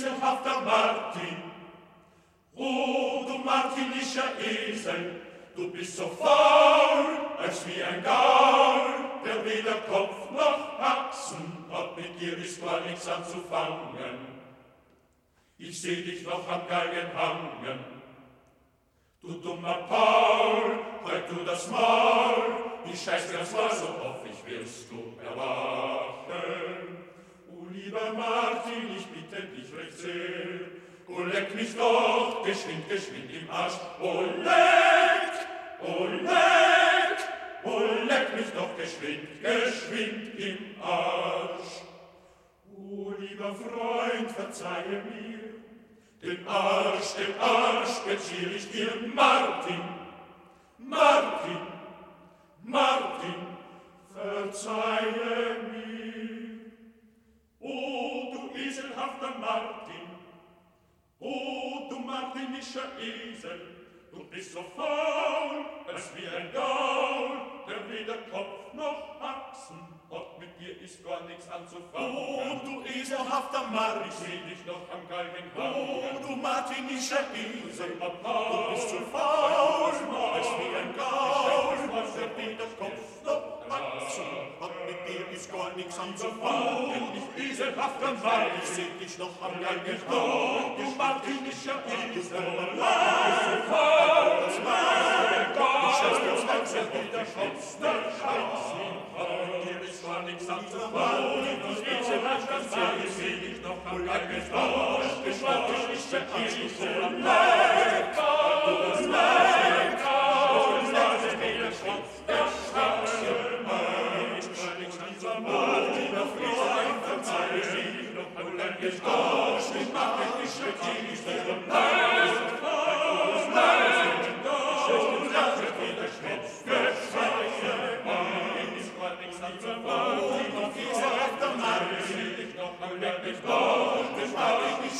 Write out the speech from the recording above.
eselhafter Martin. Oh, du martinischer Esel, du bist so faul, als wie ein Gaul, der weder Kopf noch Haxen hat, mit dir ist gar nichts anzufangen. Ich seh dich noch am Galgen hangen. Du dummer Paul, halt du das Maul, ich scheiß dir Maul, so oft ich wirst du erwachen. O lieber Martin, ich bitte leck mich doch, geschwind, geschwind im Arsch, o leck, o leck, o leck mich doch geschwind, geschwind im Arsch. O lieber Freund, verzeihe mir, den Arsch, den Arsch bezieh ich dir, Martin, Martin, Martin, verzeihe mir. O du eselhafter Martin, o du martinischer Esel, du bist so faul, als wie ein Gaul, der weder Kopf noch Achsen Gott, mit dir ist gar nichts anzufangen. Oh, du eselhafter Mark, ich seh dich noch am Galgen Oh, du martinischer Esel, du bist zu faul, als wie ein Gaul, der weder Kopf noch Achsen Gott, mit dir ist gar nichts anzufangen. Ich eselhafter Mark, ich seh dich noch am Galgen Oh, du martinischer Ich mach mich nicht schrecklich, ich bin